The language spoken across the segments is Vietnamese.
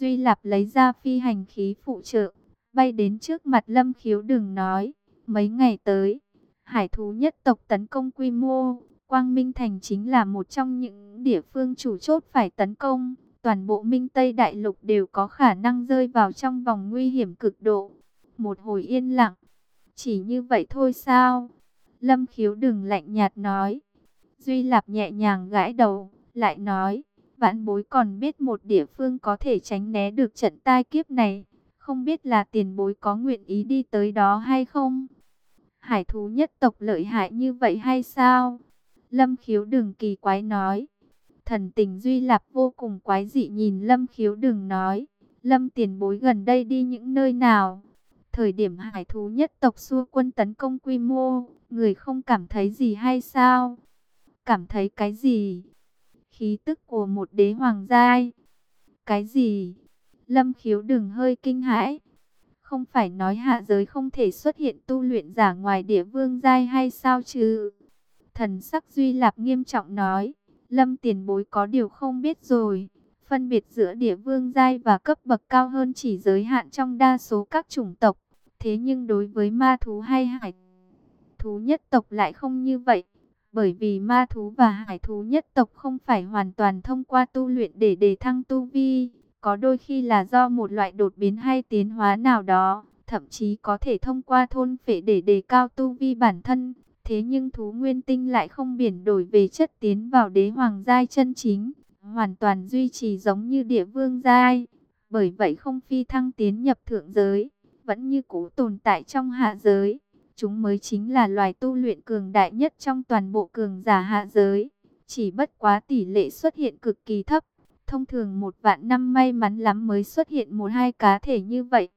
Duy Lạp lấy ra phi hành khí phụ trợ, bay đến trước mặt Lâm Khiếu đừng nói, mấy ngày tới, hải thú nhất tộc tấn công quy mô, Quang Minh Thành chính là một trong những địa phương chủ chốt phải tấn công, toàn bộ Minh Tây Đại Lục đều có khả năng rơi vào trong vòng nguy hiểm cực độ. Một hồi yên lặng, chỉ như vậy thôi sao? Lâm Khiếu đừng lạnh nhạt nói. Duy Lạp nhẹ nhàng gãi đầu, lại nói, vãn bối còn biết một địa phương có thể tránh né được trận tai kiếp này. Không biết là tiền bối có nguyện ý đi tới đó hay không? Hải thú nhất tộc lợi hại như vậy hay sao? Lâm khiếu đừng kỳ quái nói. Thần tình Duy Lạp vô cùng quái dị nhìn Lâm khiếu đừng nói. Lâm tiền bối gần đây đi những nơi nào? Thời điểm hải thú nhất tộc xua quân tấn công quy mô, người không cảm thấy gì hay sao? Cảm thấy cái gì? Khí tức của một đế hoàng giai. Cái gì? Lâm khiếu đừng hơi kinh hãi. Không phải nói hạ giới không thể xuất hiện tu luyện giả ngoài địa vương giai hay sao chứ? Thần sắc Duy Lạp nghiêm trọng nói. Lâm tiền bối có điều không biết rồi. Phân biệt giữa địa vương giai và cấp bậc cao hơn chỉ giới hạn trong đa số các chủng tộc. Thế nhưng đối với ma thú hay hải thú nhất tộc lại không như vậy. Bởi vì ma thú và hải thú nhất tộc không phải hoàn toàn thông qua tu luyện để đề thăng tu vi. Có đôi khi là do một loại đột biến hay tiến hóa nào đó. Thậm chí có thể thông qua thôn phệ để đề cao tu vi bản thân. Thế nhưng thú nguyên tinh lại không biển đổi về chất tiến vào đế hoàng giai chân chính. Hoàn toàn duy trì giống như địa vương giai. Bởi vậy không phi thăng tiến nhập thượng giới. Vẫn như cũ tồn tại trong hạ giới chúng mới chính là loài tu luyện cường đại nhất trong toàn bộ cường giả hạ giới. Chỉ bất quá tỷ lệ xuất hiện cực kỳ thấp. Thông thường một vạn năm may mắn lắm mới xuất hiện một hai cá thể như vậy.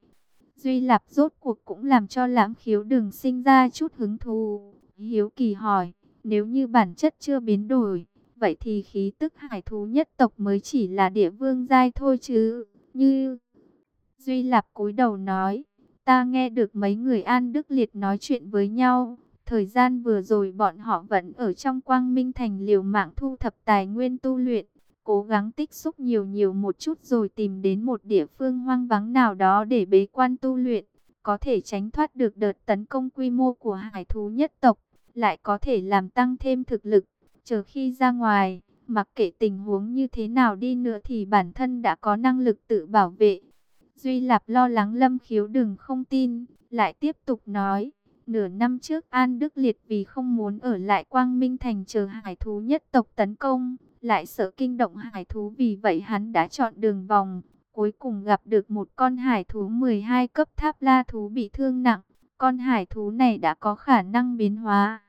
Duy Lạp rốt cuộc cũng làm cho lãm khiếu đừng sinh ra chút hứng thú. Hiếu kỳ hỏi, nếu như bản chất chưa biến đổi, vậy thì khí tức hải thú nhất tộc mới chỉ là địa vương giai thôi chứ. Như Duy Lạp cúi đầu nói, Ta nghe được mấy người An Đức Liệt nói chuyện với nhau. Thời gian vừa rồi bọn họ vẫn ở trong quang minh thành liều mạng thu thập tài nguyên tu luyện. Cố gắng tích xúc nhiều nhiều một chút rồi tìm đến một địa phương hoang vắng nào đó để bế quan tu luyện. Có thể tránh thoát được đợt tấn công quy mô của hải thú nhất tộc. Lại có thể làm tăng thêm thực lực. Chờ khi ra ngoài, mặc kệ tình huống như thế nào đi nữa thì bản thân đã có năng lực tự bảo vệ. Duy Lạp lo lắng Lâm Khiếu đừng không tin, lại tiếp tục nói. Nửa năm trước An Đức Liệt vì không muốn ở lại Quang Minh Thành chờ hải thú nhất tộc tấn công, lại sợ kinh động hải thú vì vậy hắn đã chọn đường vòng. Cuối cùng gặp được một con hải thú 12 cấp tháp la thú bị thương nặng. Con hải thú này đã có khả năng biến hóa.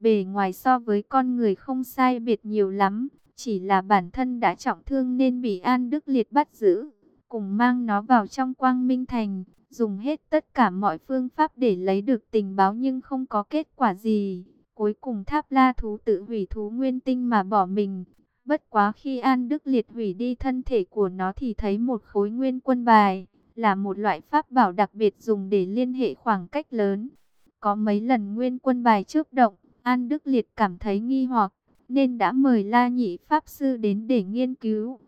Bề ngoài so với con người không sai biệt nhiều lắm. Chỉ là bản thân đã trọng thương nên bị An Đức Liệt bắt giữ cùng mang nó vào trong quang minh thành, dùng hết tất cả mọi phương pháp để lấy được tình báo nhưng không có kết quả gì. Cuối cùng tháp la thú tự hủy thú nguyên tinh mà bỏ mình. Bất quá khi An Đức Liệt hủy đi thân thể của nó thì thấy một khối nguyên quân bài, là một loại pháp bảo đặc biệt dùng để liên hệ khoảng cách lớn. Có mấy lần nguyên quân bài trước động, An Đức Liệt cảm thấy nghi hoặc, nên đã mời La Nhị Pháp Sư đến để nghiên cứu.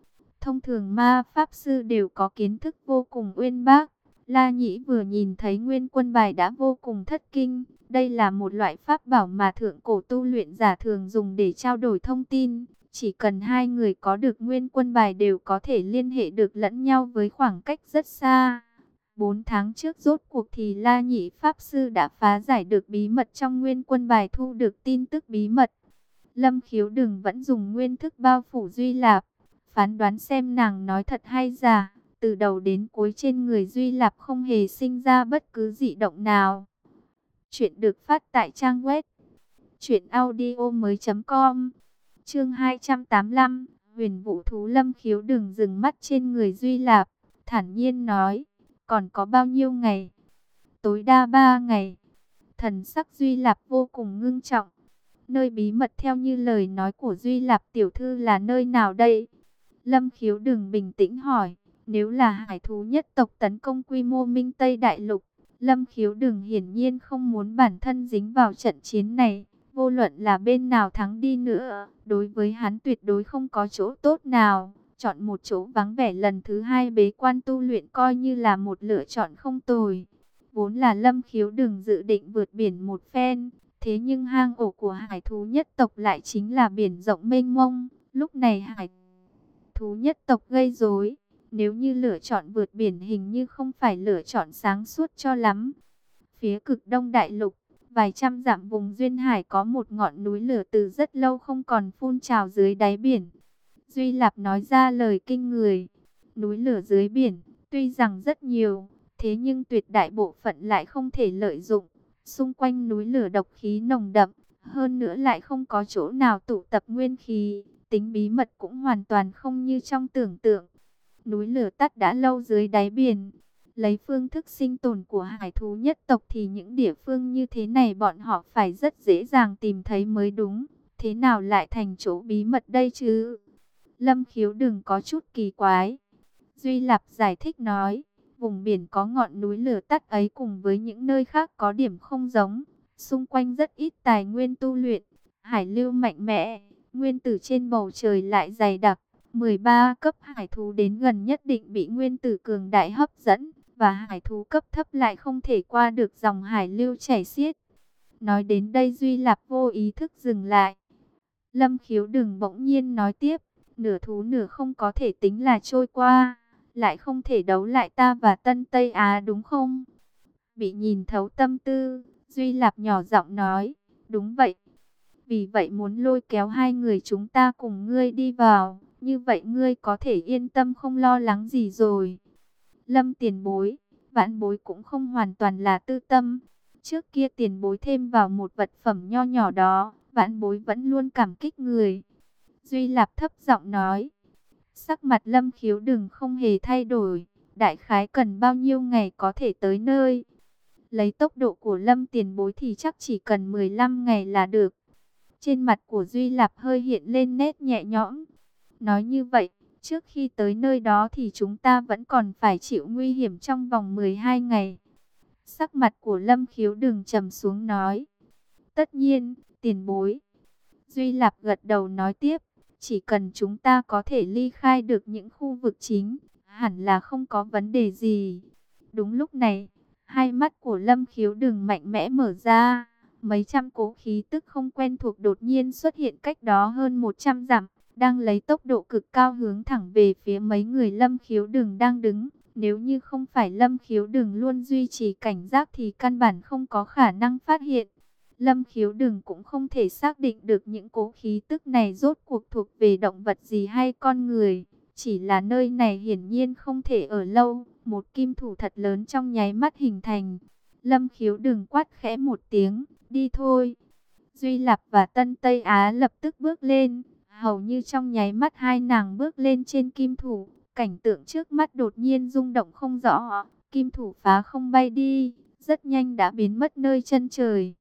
Thông thường ma pháp sư đều có kiến thức vô cùng uyên bác. La Nhĩ vừa nhìn thấy nguyên quân bài đã vô cùng thất kinh. Đây là một loại pháp bảo mà thượng cổ tu luyện giả thường dùng để trao đổi thông tin. Chỉ cần hai người có được nguyên quân bài đều có thể liên hệ được lẫn nhau với khoảng cách rất xa. Bốn tháng trước rốt cuộc thì La Nhĩ Pháp Sư đã phá giải được bí mật trong nguyên quân bài thu được tin tức bí mật. Lâm khiếu đừng vẫn dùng nguyên thức bao phủ Duy Lạp phán đoán xem nàng nói thật hay giả. Từ đầu đến cuối trên người Duy Lạp không hề sinh ra bất cứ dị động nào. Chuyện được phát tại trang web truyệnaudiomoi.com. Chương 285, Huyền Vũ thú Lâm Khiếu đừng dừng mắt trên người Duy Lạp, thản nhiên nói, còn có bao nhiêu ngày? Tối đa ba ngày. Thần sắc Duy Lạp vô cùng ngưng trọng. Nơi bí mật theo như lời nói của Duy Lạp tiểu thư là nơi nào đây? Lâm khiếu đừng bình tĩnh hỏi, nếu là hải thú nhất tộc tấn công quy mô Minh Tây Đại Lục, Lâm khiếu đừng hiển nhiên không muốn bản thân dính vào trận chiến này. Vô luận là bên nào thắng đi nữa, đối với hắn tuyệt đối không có chỗ tốt nào. chọn một chỗ vắng vẻ lần thứ hai bế quan tu luyện coi như là một lựa chọn không tồi. Vốn là lâm khiếu đừng dự định vượt biển một phen, thế nhưng hang ổ của hải thú nhất tộc lại chính là biển rộng mênh mông. Lúc này hải thú nhất tộc gây rối, nếu như lựa chọn vượt biển hình như không phải lựa chọn sáng suốt cho lắm. Phía cực đông đại lục, vài trăm dặm vùng duyên hải có một ngọn núi lửa từ rất lâu không còn phun trào dưới đáy biển. Duy Lạp nói ra lời kinh người. Núi lửa dưới biển, tuy rằng rất nhiều, thế nhưng tuyệt đại bộ phận lại không thể lợi dụng. Xung quanh núi lửa độc khí nồng đậm, hơn nữa lại không có chỗ nào tụ tập nguyên khí, tính bí mật cũng hoàn toàn không như trong tưởng tượng. Núi lửa tắt đã lâu dưới đáy biển, lấy phương thức sinh tồn của hải thú nhất tộc thì những địa phương như thế này bọn họ phải rất dễ dàng tìm thấy mới đúng. Thế nào lại thành chỗ bí mật đây chứ? Lâm khiếu đừng có chút kỳ quái. Duy Lạp giải thích nói, vùng biển có ngọn núi lửa tắt ấy cùng với những nơi khác có điểm không giống. Xung quanh rất ít tài nguyên tu luyện, hải lưu mạnh mẽ, nguyên tử trên bầu trời lại dày đặc. 13 cấp hải thú đến gần nhất định bị nguyên tử cường đại hấp dẫn, và hải thú cấp thấp lại không thể qua được dòng hải lưu chảy xiết. Nói đến đây Duy Lạp vô ý thức dừng lại. Lâm khiếu đừng bỗng nhiên nói tiếp, nửa thú nửa không có thể tính là trôi qua, lại không thể đấu lại ta và Tân Tây Á đúng không? Bị nhìn thấu tâm tư, Duy Lạp nhỏ giọng nói, đúng vậy. Vì vậy muốn lôi kéo hai người chúng ta cùng ngươi đi vào, như vậy ngươi có thể yên tâm không lo lắng gì rồi. Lâm tiền bối, vãn bối cũng không hoàn toàn là tư tâm. Trước kia tiền bối thêm vào một vật phẩm nho nhỏ đó, vãn bối vẫn luôn cảm kích người. Duy Lạp thấp giọng nói. Sắc mặt lâm khiếu đừng không hề thay đổi. Đại khái cần bao nhiêu ngày có thể tới nơi. Lấy tốc độ của lâm tiền bối thì chắc chỉ cần 15 ngày là được. Trên mặt của Duy Lạp hơi hiện lên nét nhẹ nhõm. Nói như vậy, Trước khi tới nơi đó thì chúng ta vẫn còn phải chịu nguy hiểm trong vòng 12 ngày. Sắc mặt của Lâm Khiếu đừng trầm xuống nói. Tất nhiên, tiền bối. Duy Lạp gật đầu nói tiếp. Chỉ cần chúng ta có thể ly khai được những khu vực chính, hẳn là không có vấn đề gì. Đúng lúc này, hai mắt của Lâm Khiếu đừng mạnh mẽ mở ra. Mấy trăm cỗ khí tức không quen thuộc đột nhiên xuất hiện cách đó hơn 100 dặm đang lấy tốc độ cực cao hướng thẳng về phía mấy người lâm khiếu đường đang đứng. Nếu như không phải lâm khiếu đường luôn duy trì cảnh giác thì căn bản không có khả năng phát hiện. Lâm khiếu đường cũng không thể xác định được những cố khí tức này rốt cuộc thuộc về động vật gì hay con người. Chỉ là nơi này hiển nhiên không thể ở lâu, một kim thủ thật lớn trong nháy mắt hình thành. Lâm khiếu đừng quát khẽ một tiếng, đi thôi. Duy Lạp và Tân Tây Á lập tức bước lên, Hầu như trong nháy mắt hai nàng bước lên trên kim thủ, cảnh tượng trước mắt đột nhiên rung động không rõ, kim thủ phá không bay đi, rất nhanh đã biến mất nơi chân trời.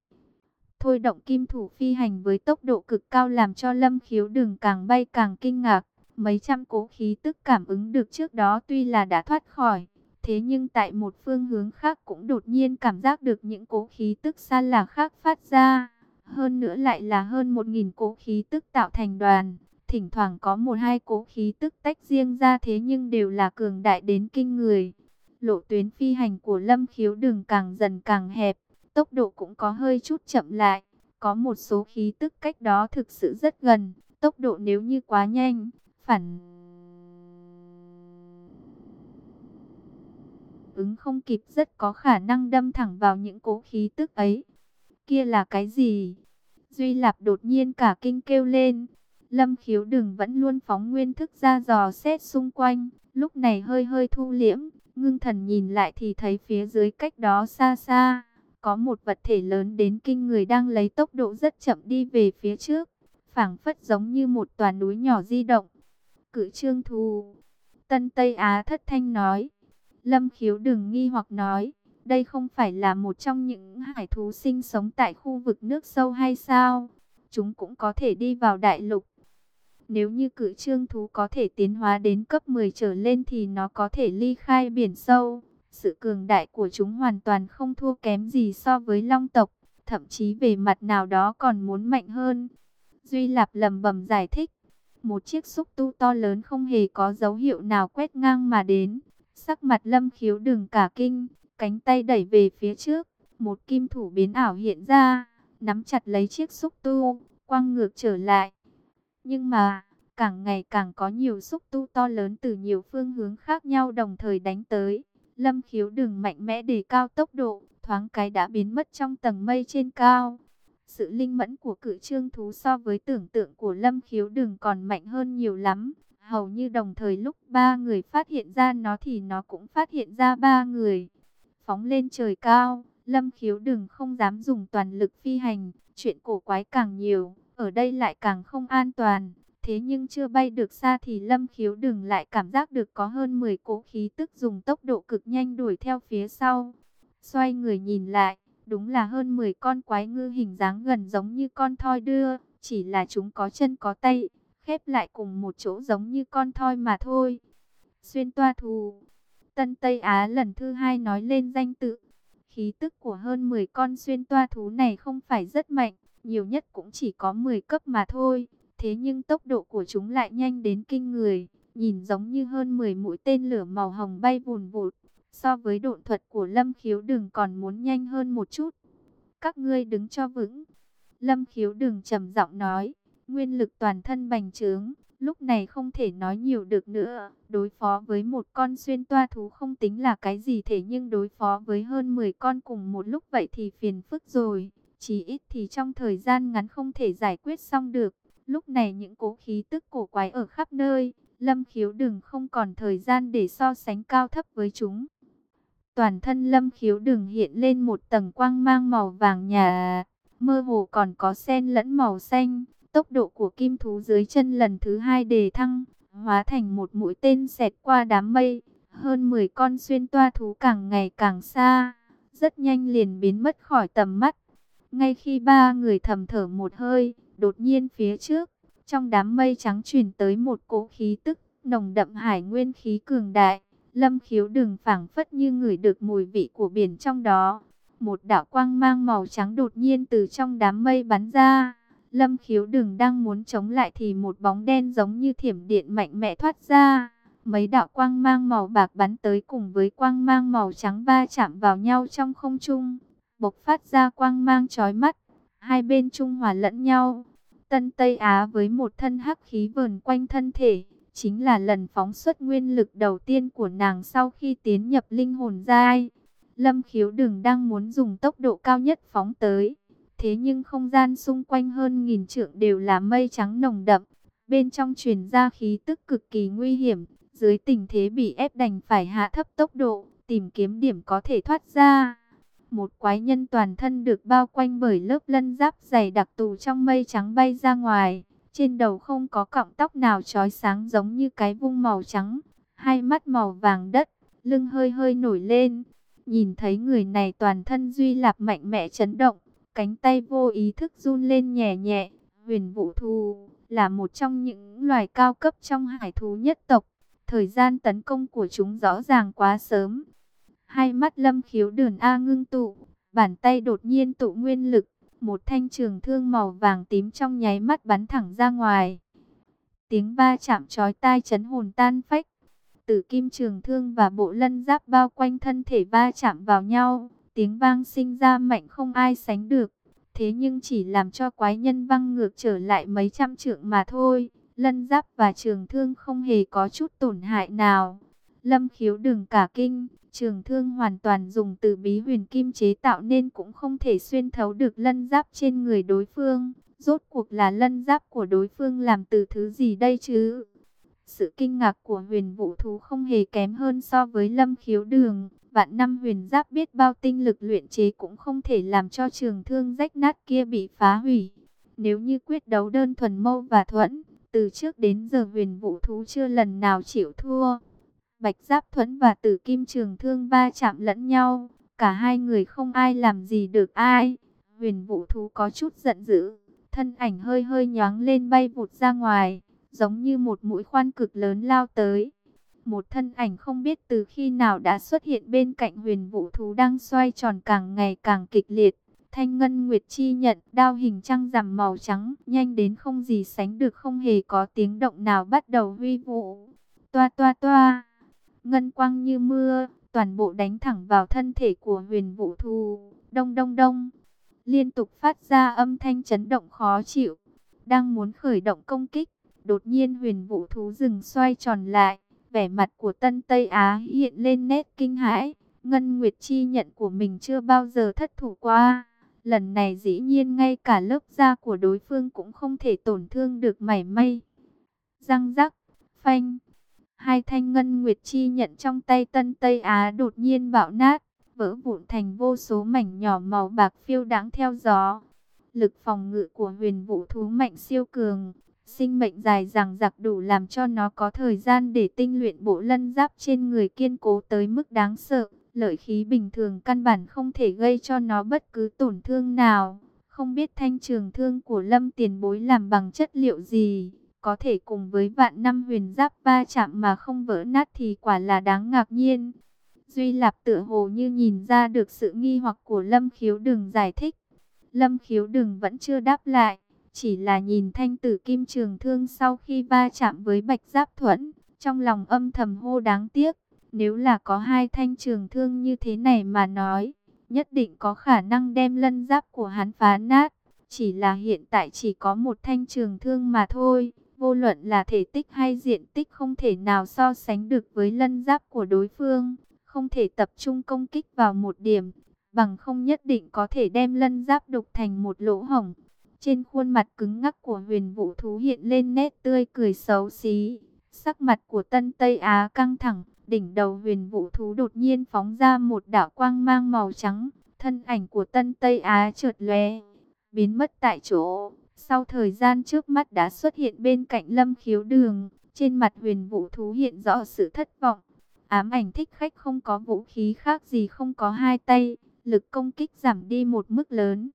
Thôi động kim thủ phi hành với tốc độ cực cao làm cho lâm khiếu đường càng bay càng kinh ngạc. Mấy trăm cố khí tức cảm ứng được trước đó tuy là đã thoát khỏi. Thế nhưng tại một phương hướng khác cũng đột nhiên cảm giác được những cố khí tức xa lạ khác phát ra. Hơn nữa lại là hơn một nghìn cố khí tức tạo thành đoàn. Thỉnh thoảng có một hai cố khí tức tách riêng ra thế nhưng đều là cường đại đến kinh người. Lộ tuyến phi hành của lâm khiếu đường càng dần càng hẹp, tốc độ cũng có hơi chút chậm lại. Có một số khí tức cách đó thực sự rất gần, tốc độ nếu như quá nhanh, phản ứng không kịp, rất có khả năng đâm thẳng vào những cố khí tức ấy. Kia là cái gì? Duy Lạp đột nhiên cả kinh kêu lên. Lâm khiếu đừng vẫn luôn phóng nguyên thức ra dò xét xung quanh. Lúc này hơi hơi thu liễm. Ngưng thần nhìn lại thì thấy phía dưới cách đó xa xa. Có một vật thể lớn đến kinh người đang lấy tốc độ rất chậm đi về phía trước. phảng phất giống như một tòa núi nhỏ di động. Cự trương thù. Tân Tây Á thất thanh nói. Lâm khiếu đừng nghi hoặc nói. Đây không phải là một trong những hải thú sinh sống tại khu vực nước sâu hay sao? Chúng cũng có thể đi vào đại lục. Nếu như cử trương thú có thể tiến hóa đến cấp 10 trở lên thì nó có thể ly khai biển sâu. Sự cường đại của chúng hoàn toàn không thua kém gì so với long tộc, thậm chí về mặt nào đó còn muốn mạnh hơn. Duy Lạp lầm bầm giải thích. một chiếc xúc tu to lớn không hề có dấu hiệu nào quét ngang mà đến. Sắc mặt lâm khiếu đừng cả kinh, cánh tay đẩy về phía trước, một kim thủ biến ảo hiện ra, nắm chặt lấy chiếc xúc tu, quăng ngược trở lại. Nhưng mà, càng ngày càng có nhiều xúc tu to lớn từ nhiều phương hướng khác nhau đồng thời đánh tới. Lâm khiếu đừng mạnh mẽ để cao tốc độ, thoáng cái đã biến mất trong tầng mây trên cao. Sự linh mẫn của cự trương thú so với tưởng tượng của Lâm khiếu đừng còn mạnh hơn nhiều lắm. Hầu như đồng thời lúc ba người phát hiện ra nó thì nó cũng phát hiện ra ba người. Phóng lên trời cao, Lâm khiếu đừng không dám dùng toàn lực phi hành, chuyện cổ quái càng nhiều, ở đây lại càng không an toàn. Thế nhưng chưa bay được xa thì Lâm Khiếu đừng lại cảm giác được có hơn 10 cỗ khí tức dùng tốc độ cực nhanh đuổi theo phía sau. Xoay người nhìn lại, đúng là hơn 10 con quái ngư hình dáng gần giống như con thoi đưa, chỉ là chúng có chân có tay, khép lại cùng một chỗ giống như con thoi mà thôi. Xuyên toa thù, Tân Tây Á lần thứ hai nói lên danh tự. Khí tức của hơn 10 con xuyên toa thú này không phải rất mạnh, nhiều nhất cũng chỉ có 10 cấp mà thôi. Thế nhưng tốc độ của chúng lại nhanh đến kinh người, nhìn giống như hơn 10 mũi tên lửa màu hồng bay vùn vụt. So với độn thuật của Lâm Khiếu Đừng còn muốn nhanh hơn một chút. Các ngươi đứng cho vững. Lâm Khiếu Đừng trầm giọng nói, nguyên lực toàn thân bành trướng, lúc này không thể nói nhiều được nữa. Đối phó với một con xuyên toa thú không tính là cái gì thế nhưng đối phó với hơn 10 con cùng một lúc vậy thì phiền phức rồi. Chỉ ít thì trong thời gian ngắn không thể giải quyết xong được. Lúc này những cố khí tức cổ quái ở khắp nơi, Lâm Khiếu đừng không còn thời gian để so sánh cao thấp với chúng. Toàn thân Lâm Khiếu đừng hiện lên một tầng quang mang màu vàng nhà, mơ hồ còn có sen lẫn màu xanh. Tốc độ của kim thú dưới chân lần thứ hai đề thăng, hóa thành một mũi tên xẹt qua đám mây. Hơn 10 con xuyên toa thú càng ngày càng xa, rất nhanh liền biến mất khỏi tầm mắt. Ngay khi ba người thầm thở một hơi, Đột nhiên phía trước, trong đám mây trắng truyền tới một cỗ khí tức nồng đậm hải nguyên khí cường đại. Lâm khiếu đừng phảng phất như người được mùi vị của biển trong đó. Một đạo quang mang màu trắng đột nhiên từ trong đám mây bắn ra. Lâm khiếu đừng đang muốn chống lại thì một bóng đen giống như thiểm điện mạnh mẽ thoát ra. Mấy đạo quang mang màu bạc bắn tới cùng với quang mang màu trắng ba chạm vào nhau trong không trung. Bộc phát ra quang mang chói mắt. Hai bên trung hòa lẫn nhau. Tân Tây Á với một thân hắc khí vờn quanh thân thể, chính là lần phóng xuất nguyên lực đầu tiên của nàng sau khi tiến nhập linh hồn giai. Lâm khiếu đừng đang muốn dùng tốc độ cao nhất phóng tới. Thế nhưng không gian xung quanh hơn nghìn trượng đều là mây trắng nồng đậm. Bên trong truyền ra khí tức cực kỳ nguy hiểm. Dưới tình thế bị ép đành phải hạ thấp tốc độ, tìm kiếm điểm có thể thoát ra. Một quái nhân toàn thân được bao quanh bởi lớp lân giáp dày đặc tù trong mây trắng bay ra ngoài. Trên đầu không có cọng tóc nào trói sáng giống như cái vung màu trắng. Hai mắt màu vàng đất, lưng hơi hơi nổi lên. Nhìn thấy người này toàn thân duy lạp mạnh mẽ chấn động. Cánh tay vô ý thức run lên nhẹ nhẹ. Huyền vũ thú là một trong những loài cao cấp trong hải thú nhất tộc. Thời gian tấn công của chúng rõ ràng quá sớm Hai mắt lâm khiếu đường A ngưng tụ, bàn tay đột nhiên tụ nguyên lực, một thanh trường thương màu vàng tím trong nháy mắt bắn thẳng ra ngoài. Tiếng ba chạm chói tai chấn hồn tan phách. Tử kim trường thương và bộ lân giáp bao quanh thân thể ba chạm vào nhau, tiếng vang sinh ra mạnh không ai sánh được. Thế nhưng chỉ làm cho quái nhân văng ngược trở lại mấy trăm trượng mà thôi. Lân giáp và trường thương không hề có chút tổn hại nào. Lâm khiếu đừng cả kinh, Trường thương hoàn toàn dùng từ bí huyền kim chế tạo nên cũng không thể xuyên thấu được lân giáp trên người đối phương. Rốt cuộc là lân giáp của đối phương làm từ thứ gì đây chứ? Sự kinh ngạc của huyền vũ thú không hề kém hơn so với lâm khiếu đường. Vạn năm huyền giáp biết bao tinh lực luyện chế cũng không thể làm cho trường thương rách nát kia bị phá hủy. Nếu như quyết đấu đơn thuần mâu và thuẫn, từ trước đến giờ huyền vũ thú chưa lần nào chịu thua. Bạch Giáp Thuẫn và Tử Kim Trường Thương va chạm lẫn nhau, cả hai người không ai làm gì được ai. Huyền Vũ Thú có chút giận dữ, thân ảnh hơi hơi nhoáng lên bay vụt ra ngoài, giống như một mũi khoan cực lớn lao tới. Một thân ảnh không biết từ khi nào đã xuất hiện bên cạnh huyền vũ thú đang xoay tròn càng ngày càng kịch liệt. Thanh ngân nguyệt chi nhận, đao hình trăng rằm màu trắng, nhanh đến không gì sánh được không hề có tiếng động nào bắt đầu huy vũ. Toa toa toa, ngân quang như mưa, toàn bộ đánh thẳng vào thân thể của huyền vũ Thú. Đông đông đông, liên tục phát ra âm thanh chấn động khó chịu. Đang muốn khởi động công kích, đột nhiên huyền vũ thú dừng xoay tròn lại. Vẻ mặt của Tân Tây Á hiện lên nét kinh hãi. Ngân Nguyệt Chi nhận của mình chưa bao giờ thất thủ qua. Lần này dĩ nhiên ngay cả lớp da của đối phương cũng không thể tổn thương được mảy may. Răng rắc, phanh. Hai thanh ngân nguyệt chi nhận trong tay Tân Tây Á đột nhiên bạo nát, vỡ vụn thành vô số mảnh nhỏ màu bạc phiêu đáng theo gió. Lực phòng ngự của huyền vũ thú mạnh siêu cường, sinh mệnh dài rằng giặc đủ làm cho nó có thời gian để tinh luyện bộ lân giáp trên người kiên cố tới mức đáng sợ. Lợi khí bình thường căn bản không thể gây cho nó bất cứ tổn thương nào. Không biết thanh trường thương của lâm tiền bối làm bằng chất liệu gì, có thể cùng với vạn năm huyền giáp ba chạm mà không vỡ nát thì quả là đáng ngạc nhiên. Duy Lạp tựa hồ như nhìn ra được sự nghi hoặc của Lâm Khiếu đừng giải thích. Lâm Khiếu đừng vẫn chưa đáp lại, chỉ là nhìn thanh tử kim trường thương sau khi va chạm với bạch giáp thuẫn, trong lòng âm thầm hô đáng tiếc. Nếu là có hai thanh trường thương như thế này mà nói, nhất định có khả năng đem lân giáp của hắn phá nát. Chỉ là hiện tại chỉ có một thanh trường thương mà thôi. Vô luận là thể tích hay diện tích không thể nào so sánh được với lân giáp của đối phương. Không thể tập trung công kích vào một điểm, bằng không nhất định có thể đem lân giáp đục thành một lỗ hổng. Trên khuôn mặt cứng ngắc của huyền vũ thú hiện lên nét tươi cười xấu xí. Sắc mặt của Tân Tây Á căng thẳng, đỉnh đầu huyền vũ thú đột nhiên phóng ra một đạo quang mang màu trắng. Thân ảnh của Tân Tây Á trượt lóe, biến mất tại chỗ. Sau thời gian trước mắt đã xuất hiện bên cạnh lâm khiếu đường, trên mặt huyền vũ thú hiện rõ sự thất vọng. Ám ảnh thích khách không có vũ khí khác gì không có hai tay, lực công kích giảm đi một mức lớn.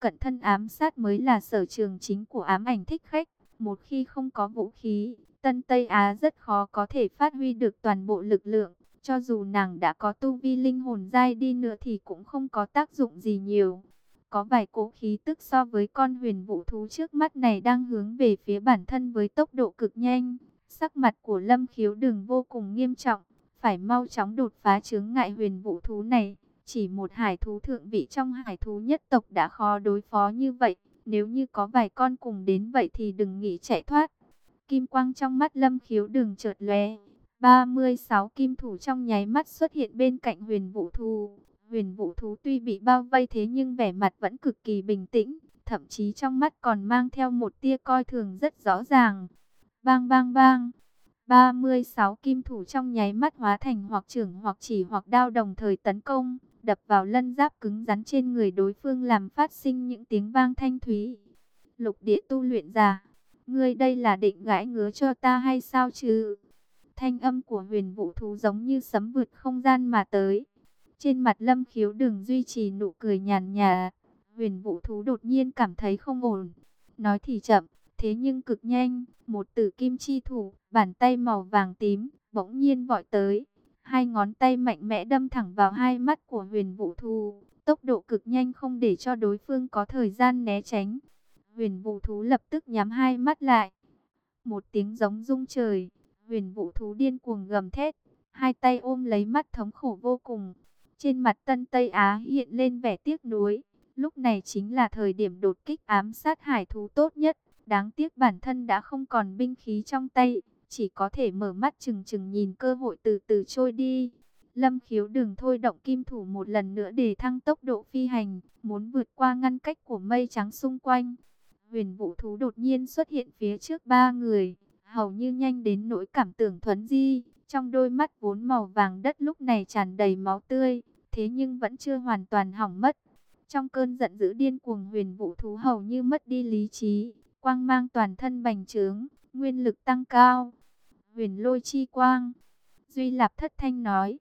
Cận thân ám sát mới là sở trường chính của ám ảnh thích khách. Một khi không có vũ khí, Tân Tây Á rất khó có thể phát huy được toàn bộ lực lượng. Cho dù nàng đã có tu vi linh hồn dai đi nữa thì cũng không có tác dụng gì nhiều. Có vài cỗ khí tức so với con huyền vũ thú trước mắt này đang hướng về phía bản thân với tốc độ cực nhanh. Sắc mặt của Lâm Khiếu đường vô cùng nghiêm trọng, phải mau chóng đột phá chướng ngại huyền vũ thú này. Chỉ một hải thú thượng vị trong hải thú nhất tộc đã khó đối phó như vậy. Nếu như có vài con cùng đến vậy thì đừng nghĩ chạy thoát. Kim quang trong mắt Lâm Khiếu đường chợt lóe. 36 kim thủ trong nháy mắt xuất hiện bên cạnh huyền vũ thú. Huyền vũ thú tuy bị bao vây thế nhưng vẻ mặt vẫn cực kỳ bình tĩnh. Thậm chí trong mắt còn mang theo một tia coi thường rất rõ ràng. Bang bang bang. 36 kim thủ trong nháy mắt hóa thành hoặc trưởng hoặc chỉ hoặc đao đồng thời tấn công, đập vào lân giáp cứng rắn trên người đối phương làm phát sinh những tiếng vang thanh thúy. Lục địa tu luyện giả, ngươi đây là định gãi ngứa cho ta hay sao chứ? Thanh âm của huyền vũ thú giống như sấm vượt không gian mà tới. Trên mặt lâm khiếu đừng duy trì nụ cười nhàn nhạt, huyền vũ thú đột nhiên cảm thấy không ổn. Nói thì chậm, thế nhưng cực nhanh, một tử kim chi thủ, bàn tay màu vàng tím, bỗng nhiên vọi tới. Hai ngón tay mạnh mẽ đâm thẳng vào hai mắt của huyền vũ thú, tốc độ cực nhanh không để cho đối phương có thời gian né tránh. Huyền vũ thú lập tức nhắm hai mắt lại. Một tiếng giống rung trời, huyền vũ thú điên cuồng gầm thét, hai tay ôm lấy mắt thống khổ vô cùng. Trên mặt Tân Tây Á hiện lên vẻ tiếc nuối. Lúc này chính là thời điểm đột kích ám sát hải thú tốt nhất. Đáng tiếc bản thân đã không còn binh khí trong tay, chỉ có thể mở mắt chừng chừng nhìn cơ hội từ từ trôi đi. Lâm khiếu đừng thôi động kim thủ một lần nữa để thăng tốc độ phi hành, muốn vượt qua ngăn cách của mây trắng xung quanh. Huyền vũ thú đột nhiên xuất hiện phía trước ba người, hầu như nhanh đến nỗi cảm tưởng thuấn di. Trong đôi mắt vốn màu vàng đất lúc này tràn đầy máu tươi, thế nhưng vẫn chưa hoàn toàn hỏng mất. Trong cơn giận dữ điên cuồng huyền vũ thú hầu như mất đi lý trí, quang mang toàn thân bành trướng, nguyên lực tăng cao. Huyền lôi chi quang. Duy Lạp thất thanh nói.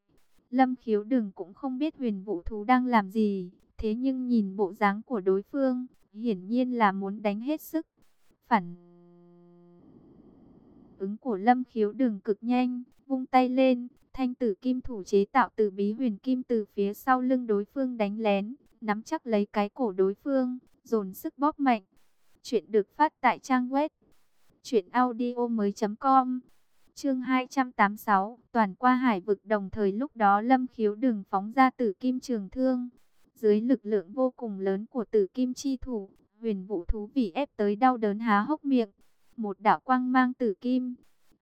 Lâm khiếu đừng cũng không biết huyền vũ thú đang làm gì. Thế nhưng nhìn bộ dáng của đối phương, hiển nhiên là muốn đánh hết sức. Phản ứng của lâm khiếu đừng cực nhanh, vung tay lên, thanh tử kim thủ chế tạo từ bí huyền kim từ phía sau lưng đối phương đánh lén, nắm chắc lấy cái cổ đối phương, dồn sức bóp mạnh. Chuyện được phát tại trang web truyệnaudiomoi.com. Chương 286, toàn qua hải vực đồng thời lúc đó Lâm Khiếu đừng phóng ra Tử Kim Trường Thương. Dưới lực lượng vô cùng lớn của Tử Kim chi thủ, Huyền Vũ thú vì ép tới đau đớn há hốc miệng, một đạo quang mang tử kim.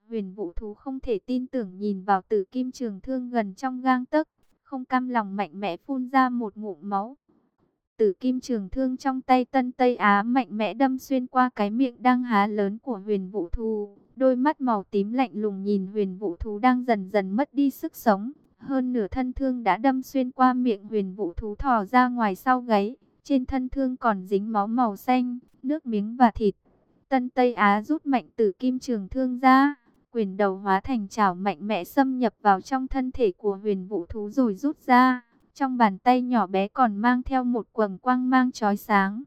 Huyền Vũ thú không thể tin tưởng nhìn vào Tử Kim Trường Thương gần trong gang tấc, không cam lòng mạnh mẽ phun ra một ngụm máu. Tử kim trường thương trong tay Tân Tây Á mạnh mẽ đâm xuyên qua cái miệng đang há lớn của huyền vũ thú. Đôi mắt màu tím lạnh lùng nhìn huyền vũ thú đang dần dần mất đi sức sống. Hơn nửa thân thương đã đâm xuyên qua miệng huyền vũ thú thò ra ngoài sau gáy. Trên thân thương còn dính máu màu xanh, nước miếng và thịt. Tân Tây Á rút mạnh tử kim trường thương ra. Quyền đầu hóa thành chảo mạnh mẽ xâm nhập vào trong thân thể của huyền vũ thú rồi rút ra trong bàn tay nhỏ bé còn mang theo một quầng quang mang chói sáng.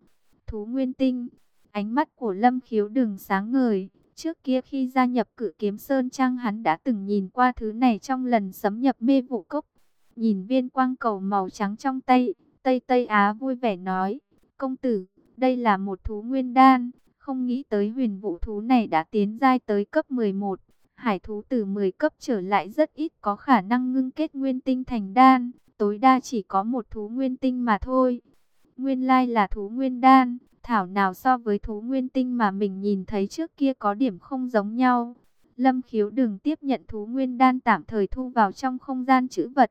Thú nguyên tinh, ánh mắt của Lâm Khiếu đường sáng ngời. Trước kia khi gia nhập cử kiếm Sơn Trang hắn đã từng nhìn qua thứ này trong lần sấm nhập mê vụ cốc. Nhìn viên quang cầu màu trắng trong tay, Tây Tây Á vui vẻ nói, công tử, đây là một thú nguyên đan, không nghĩ tới huyền vụ thú này đã tiến giai tới cấp 11. Hải thú từ 10 cấp trở lại rất ít có khả năng ngưng kết nguyên tinh thành đan, tối đa chỉ có một thú nguyên tinh mà thôi. Nguyên lai là thú nguyên đan, thảo nào so với thú nguyên tinh mà mình nhìn thấy trước kia có điểm không giống nhau. Lâm khiếu đừng tiếp nhận thú nguyên đan tạm thời thu vào trong không gian chữ vật.